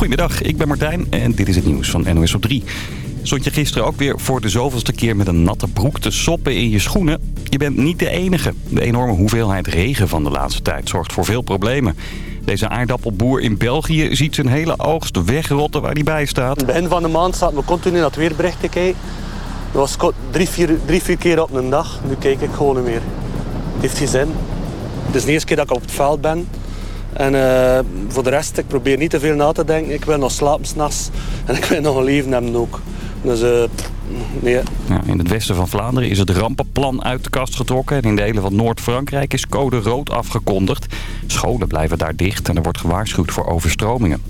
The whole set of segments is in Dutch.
Goedemiddag, ik ben Martijn en dit is het nieuws van NOS op 3. Stond je gisteren ook weer voor de zoveelste keer met een natte broek te soppen in je schoenen? Je bent niet de enige. De enorme hoeveelheid regen van de laatste tijd zorgt voor veel problemen. Deze aardappelboer in België ziet zijn hele oogst wegrotten waar hij bij staat. In begin van de maand zaten we continu naar het weerbericht te kijken. Dat was drie vier, drie, vier keer op een dag. Nu kijk ik gewoon niet meer. Het heeft geen zin. Het is de eerste keer dat ik op het veld ben. En eh, voor de rest, ik probeer niet te veel na te denken. Ik wil nog slapen s'nachts. En ik wil nog een leven hebben ook. Dus eh, nee. In het westen van Vlaanderen is het rampenplan uit de kast getrokken. En in delen van Noord-Frankrijk is code rood afgekondigd. Scholen blijven daar dicht en er wordt gewaarschuwd voor overstromingen.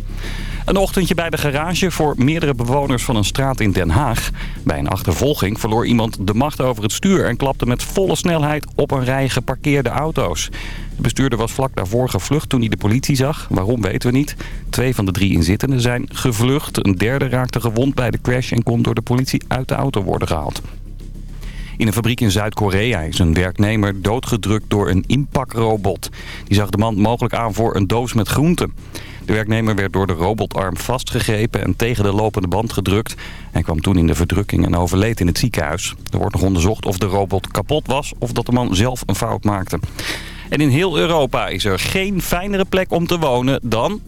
Een ochtendje bij de garage voor meerdere bewoners van een straat in Den Haag. Bij een achtervolging verloor iemand de macht over het stuur... en klapte met volle snelheid op een rij geparkeerde auto's. De bestuurder was vlak daarvoor gevlucht toen hij de politie zag. Waarom weten we niet. Twee van de drie inzittenden zijn gevlucht. Een derde raakte gewond bij de crash... en kon door de politie uit de auto worden gehaald. In een fabriek in Zuid-Korea is een werknemer doodgedrukt door een inpakrobot. Die zag de man mogelijk aan voor een doos met groenten. De werknemer werd door de robotarm vastgegrepen en tegen de lopende band gedrukt. Hij kwam toen in de verdrukking en overleed in het ziekenhuis. Er wordt nog onderzocht of de robot kapot was of dat de man zelf een fout maakte. En in heel Europa is er geen fijnere plek om te wonen dan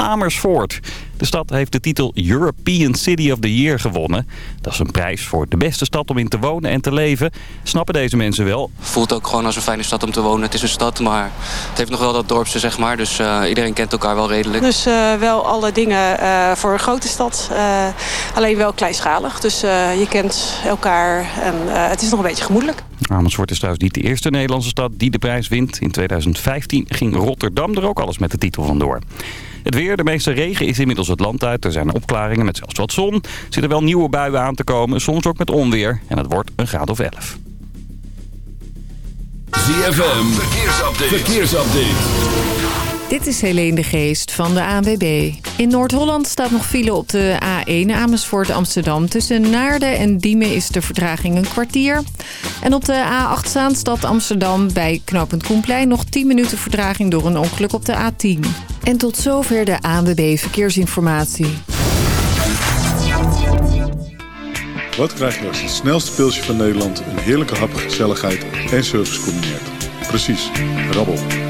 Amersfoort. De stad heeft de titel European City of the Year gewonnen. Dat is een prijs voor de beste stad om in te wonen en te leven. Snappen deze mensen wel? voelt ook gewoon als een fijne stad om te wonen. Het is een stad, maar het heeft nog wel dat dorpse, zeg maar. Dus eh, iedereen kent elkaar wel redelijk. Dus eh, wel alle dingen eh, voor een grote stad, eh, alleen wel kleinschalig. Dus eh, je kent elkaar en eh, het is nog een beetje gemoedelijk. Amersfoort is trouwens niet de eerste Nederlandse stad die de prijs wint. In 2015 ging Rotterdam er ook alles met de titel vandoor. Het weer, de meeste regen is inmiddels het land uit. Er zijn opklaringen met zelfs wat zon. Er zitten wel nieuwe buien aan te komen, soms ook met onweer. En het wordt een graad of 11. ZFM, verkeersupdate. verkeersupdate. Dit is Helene de Geest van de ANWB. In Noord-Holland staat nog file op de A1 Amersfoort Amsterdam. Tussen Naarden en Diemen is de vertraging een kwartier. En op de A8 Zaanstad Amsterdam bij knooppunt Koenplein... nog 10 minuten vertraging door een ongeluk op de A10. En tot zover de ANWB Verkeersinformatie. Wat krijg je als het snelste pilsje van Nederland een heerlijke hap, gezelligheid en service combineert? Precies, rabbel.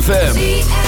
ZFM.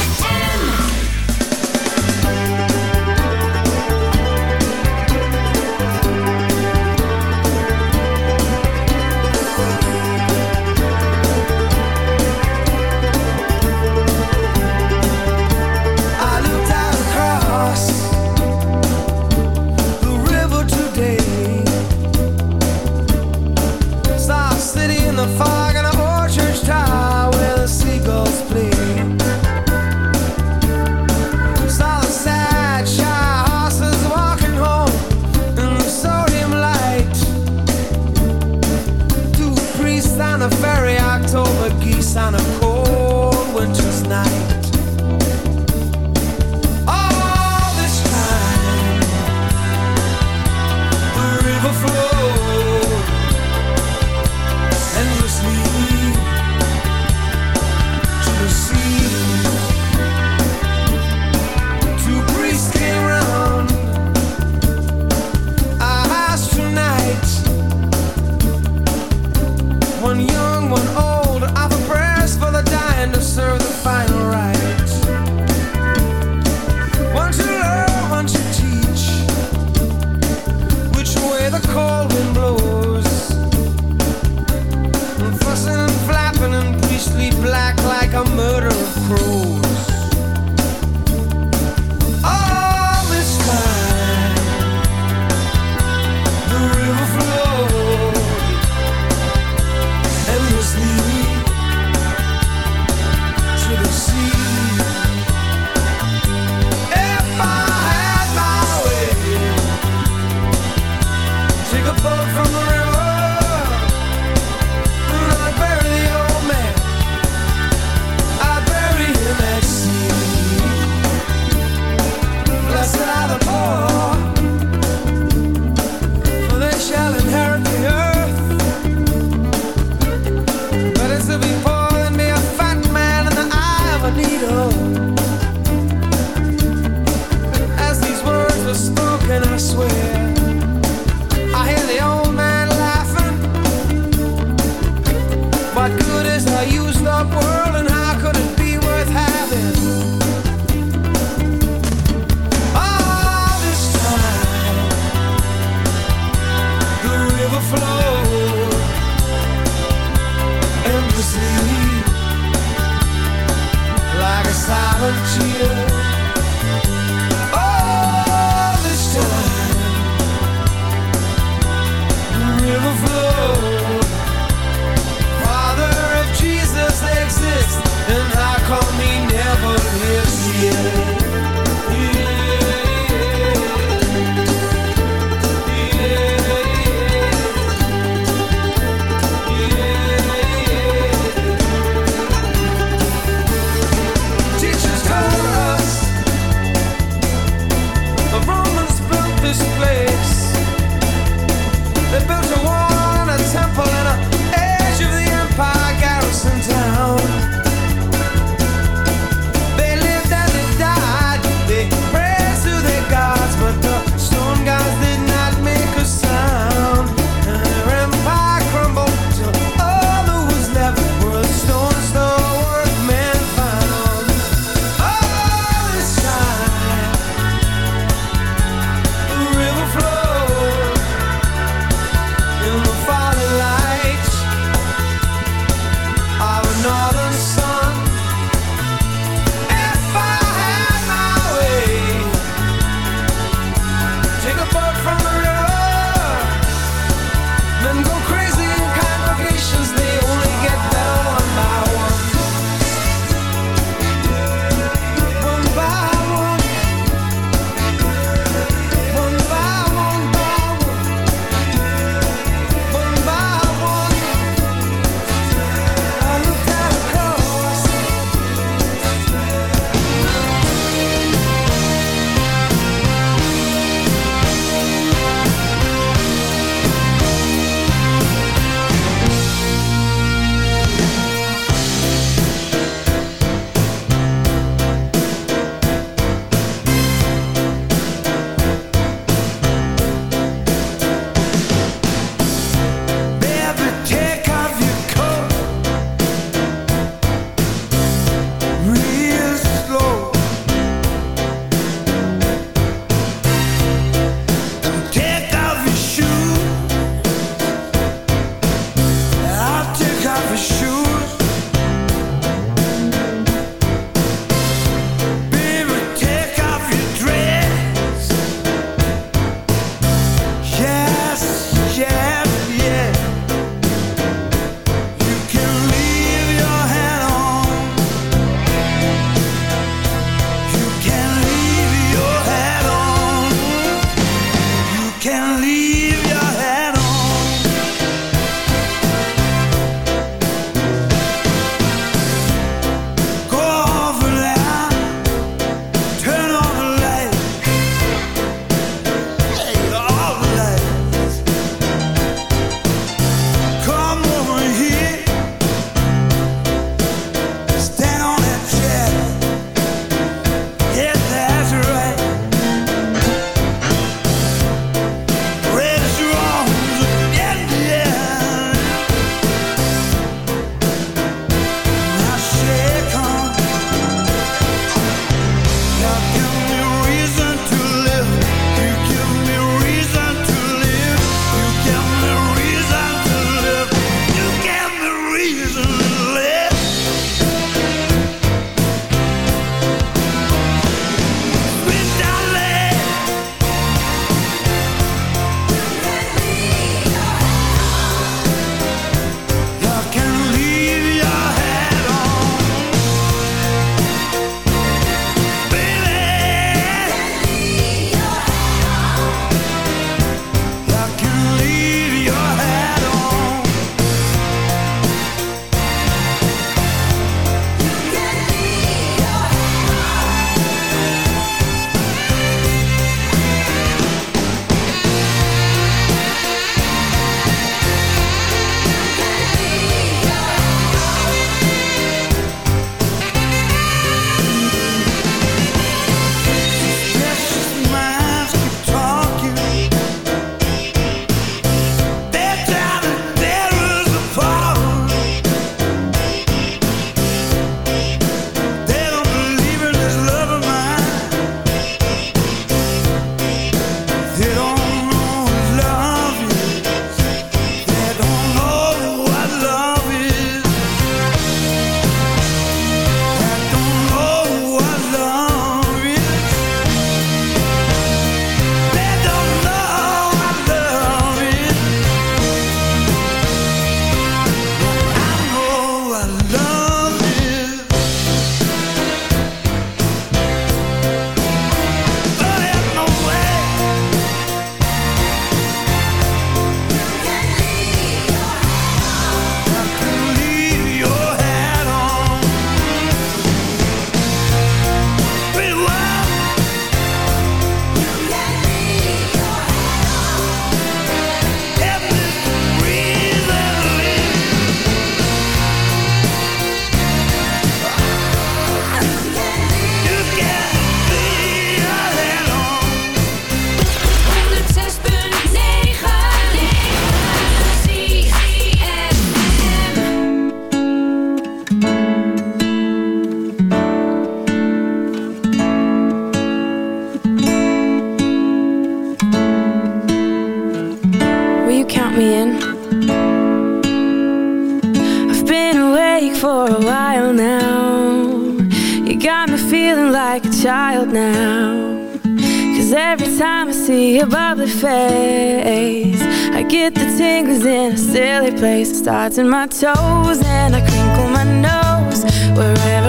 Cause every time I see your bubbly face I get the tingles in a silly place. Starts in my toes and I crinkle my nose. Wherever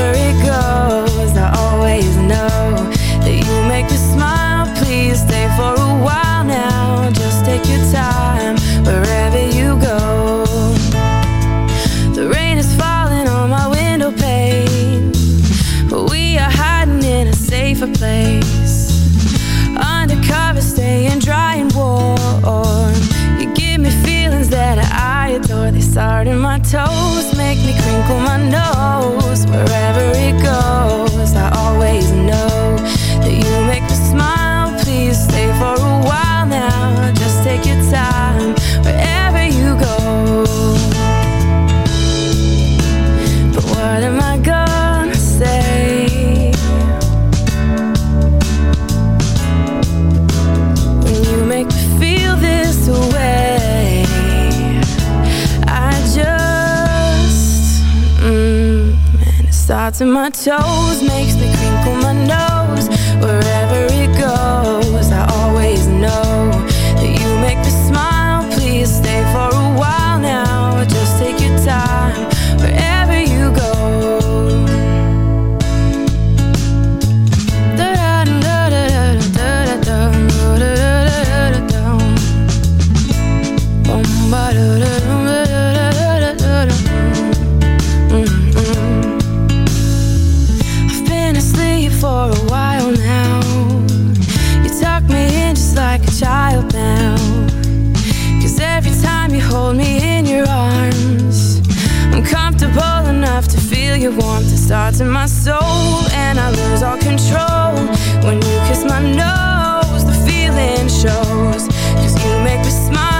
toes. Make me crinkle my nose. to my toes makes me crinkle my your warmth, the starts in my soul And I lose all control. When you kiss my nose, the feeling shows. Cause you make me smile.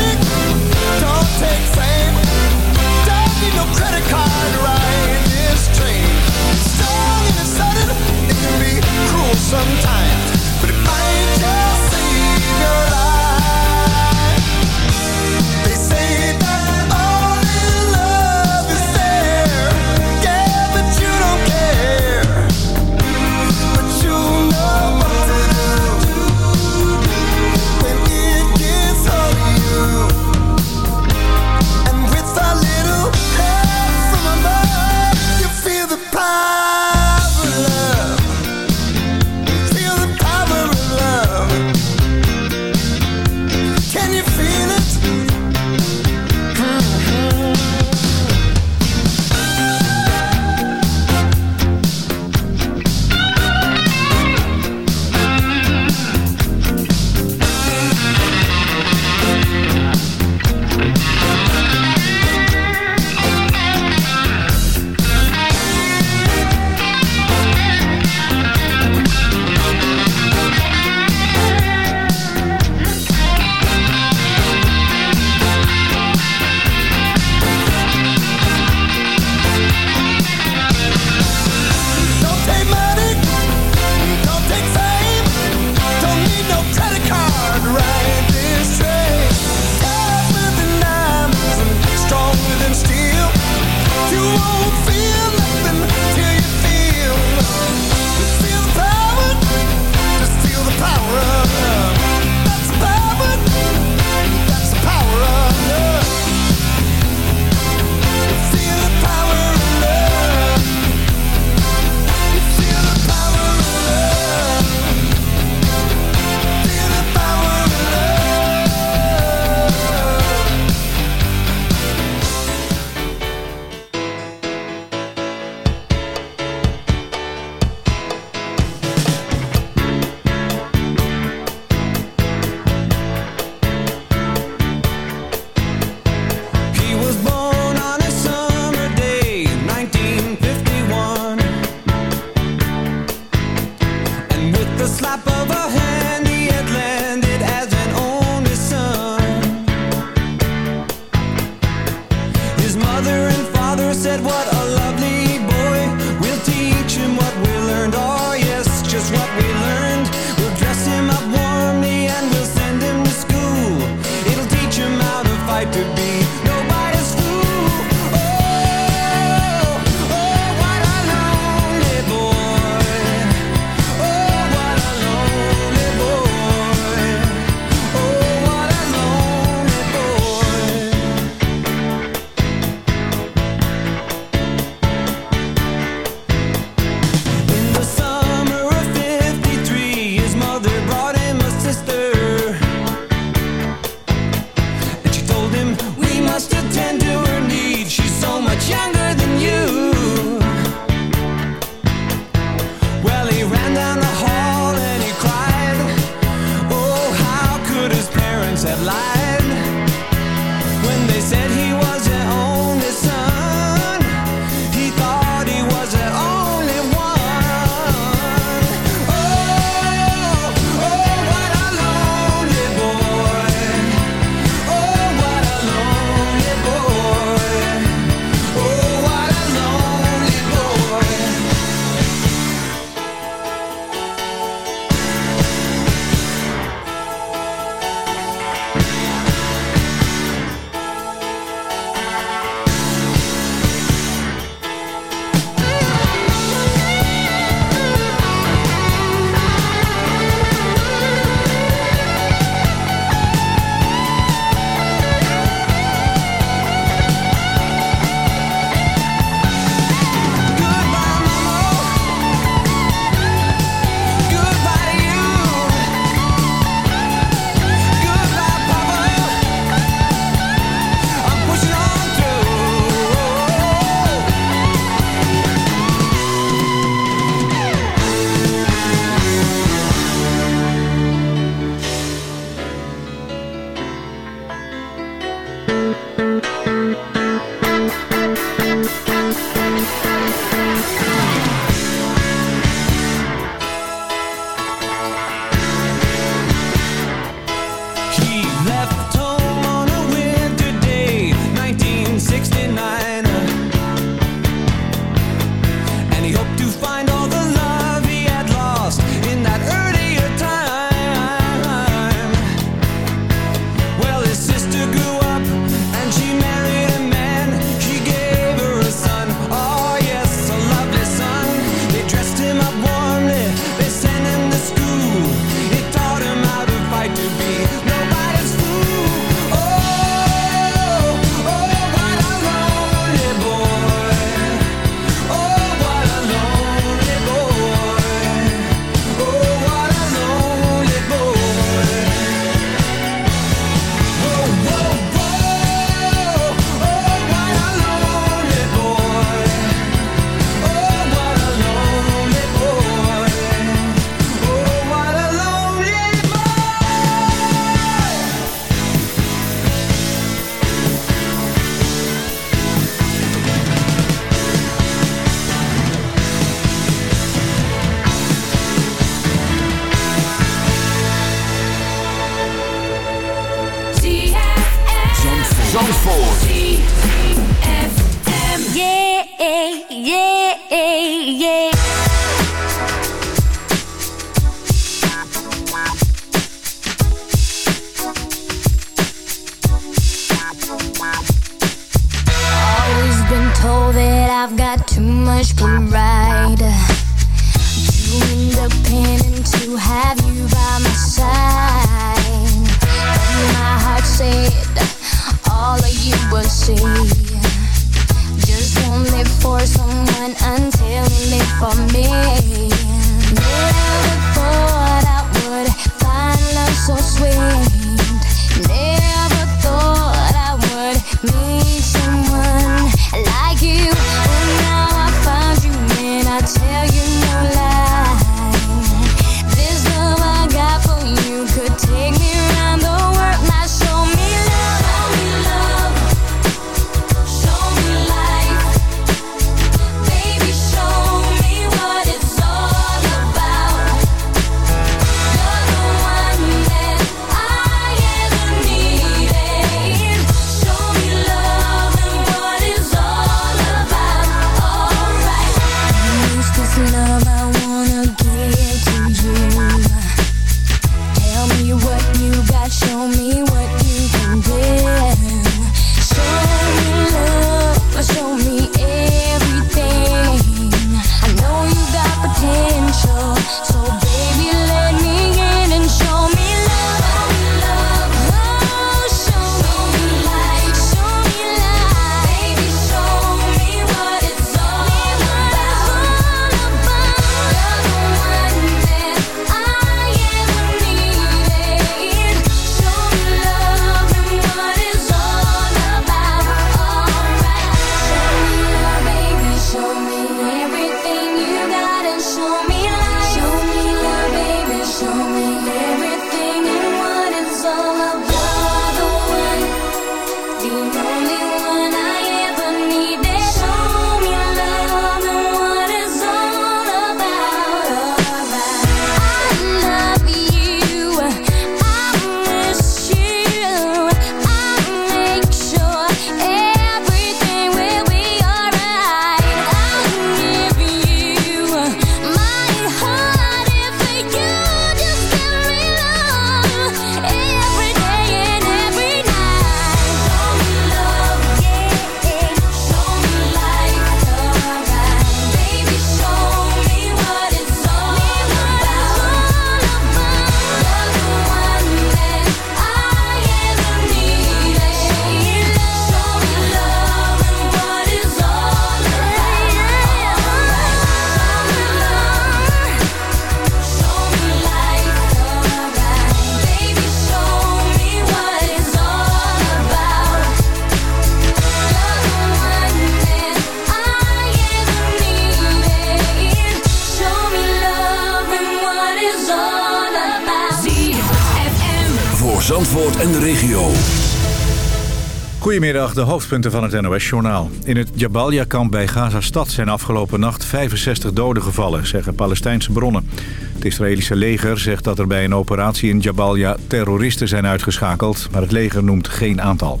Goedemiddag, de hoofdpunten van het NOS-journaal. In het Jabalia-kamp bij Gaza-stad zijn afgelopen nacht 65 doden gevallen, zeggen Palestijnse bronnen. Het Israëlische leger zegt dat er bij een operatie in Jabalia terroristen zijn uitgeschakeld, maar het leger noemt geen aantal.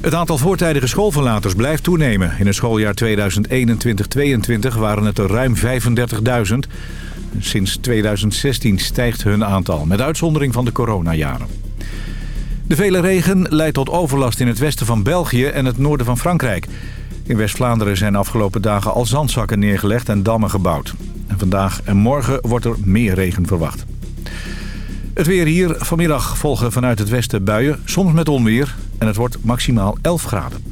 Het aantal voortijdige schoolverlaters blijft toenemen. In het schooljaar 2021-2022 waren het er ruim 35.000. Sinds 2016 stijgt hun aantal, met uitzondering van de coronajaren. De vele regen leidt tot overlast in het westen van België en het noorden van Frankrijk. In West-Vlaanderen zijn afgelopen dagen al zandzakken neergelegd en dammen gebouwd. En vandaag en morgen wordt er meer regen verwacht. Het weer hier. Vanmiddag volgen vanuit het westen buien, soms met onweer. En het wordt maximaal 11 graden.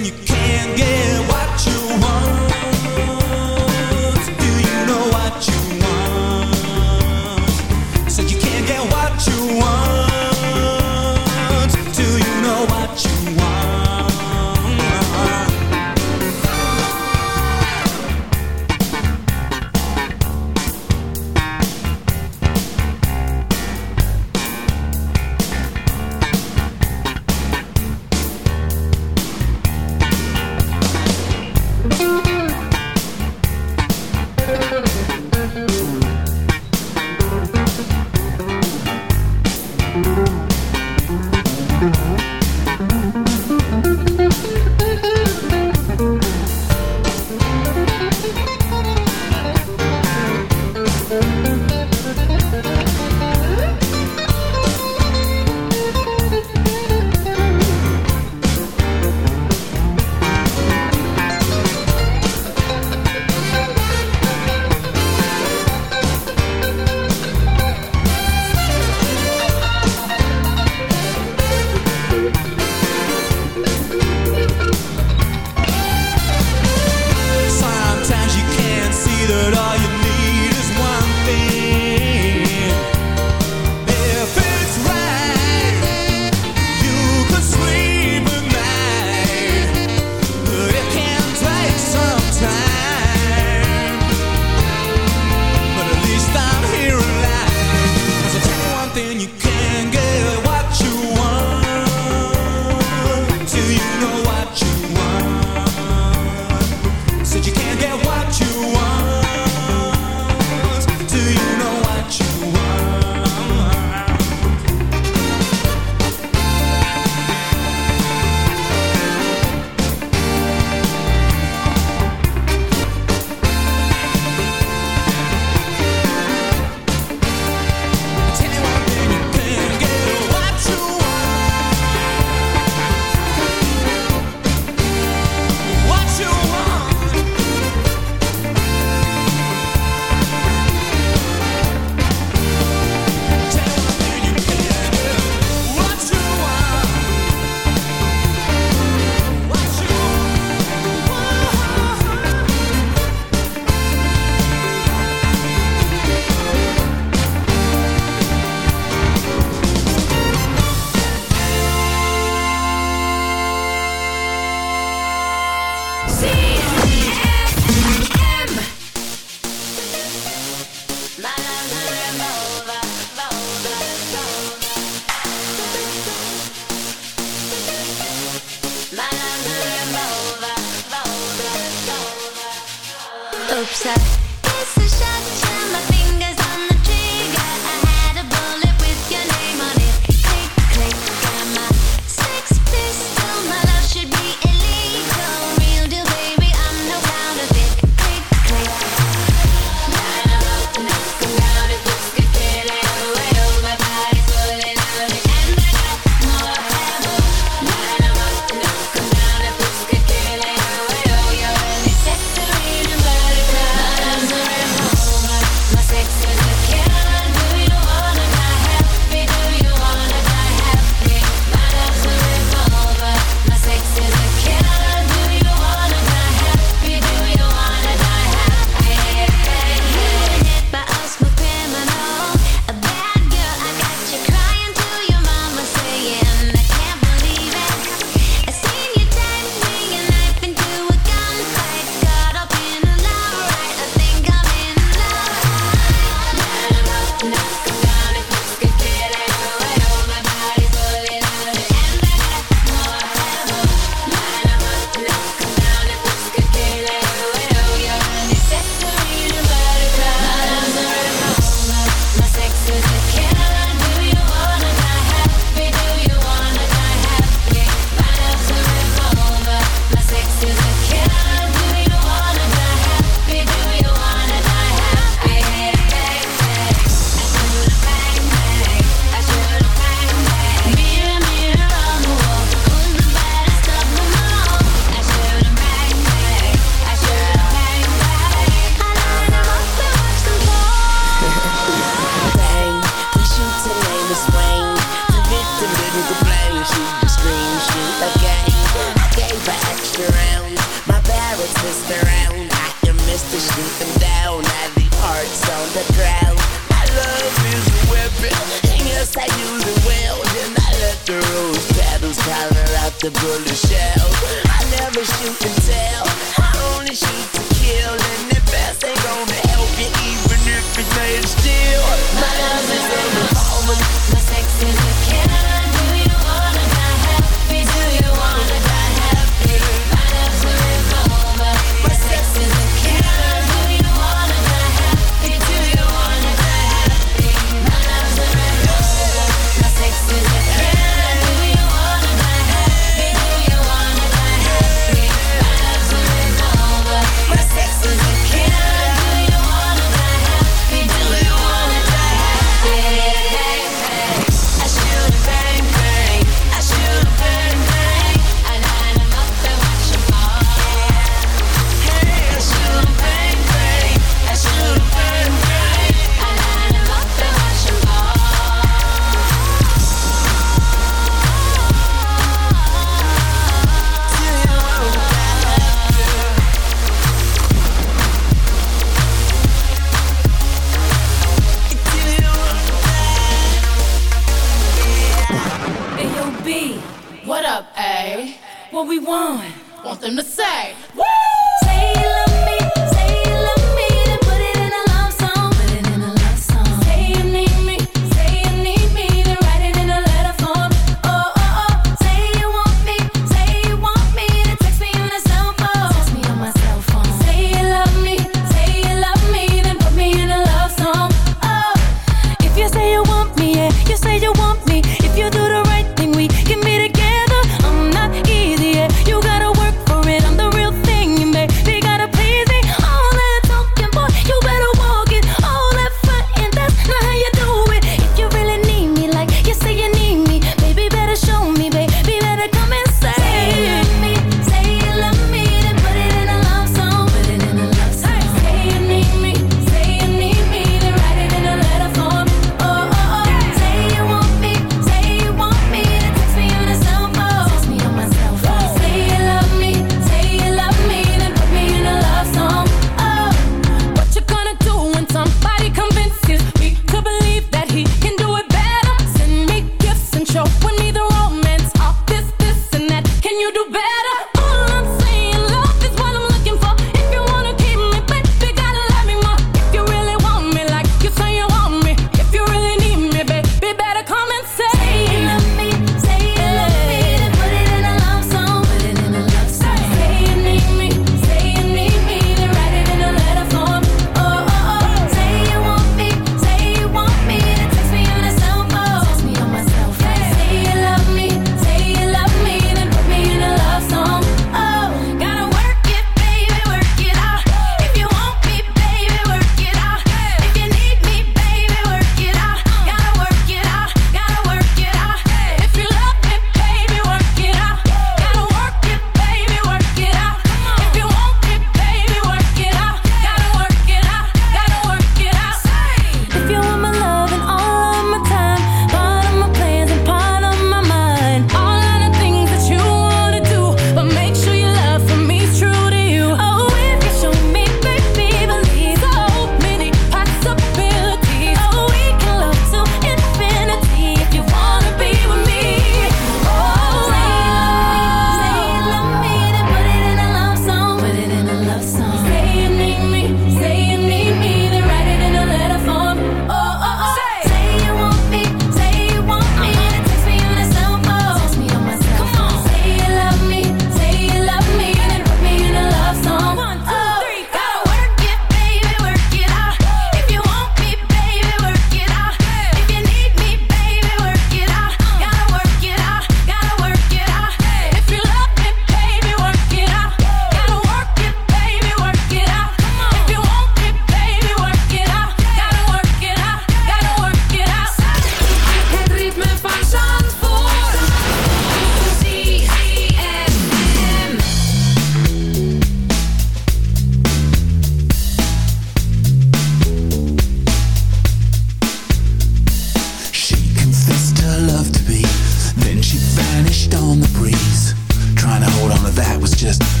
finest.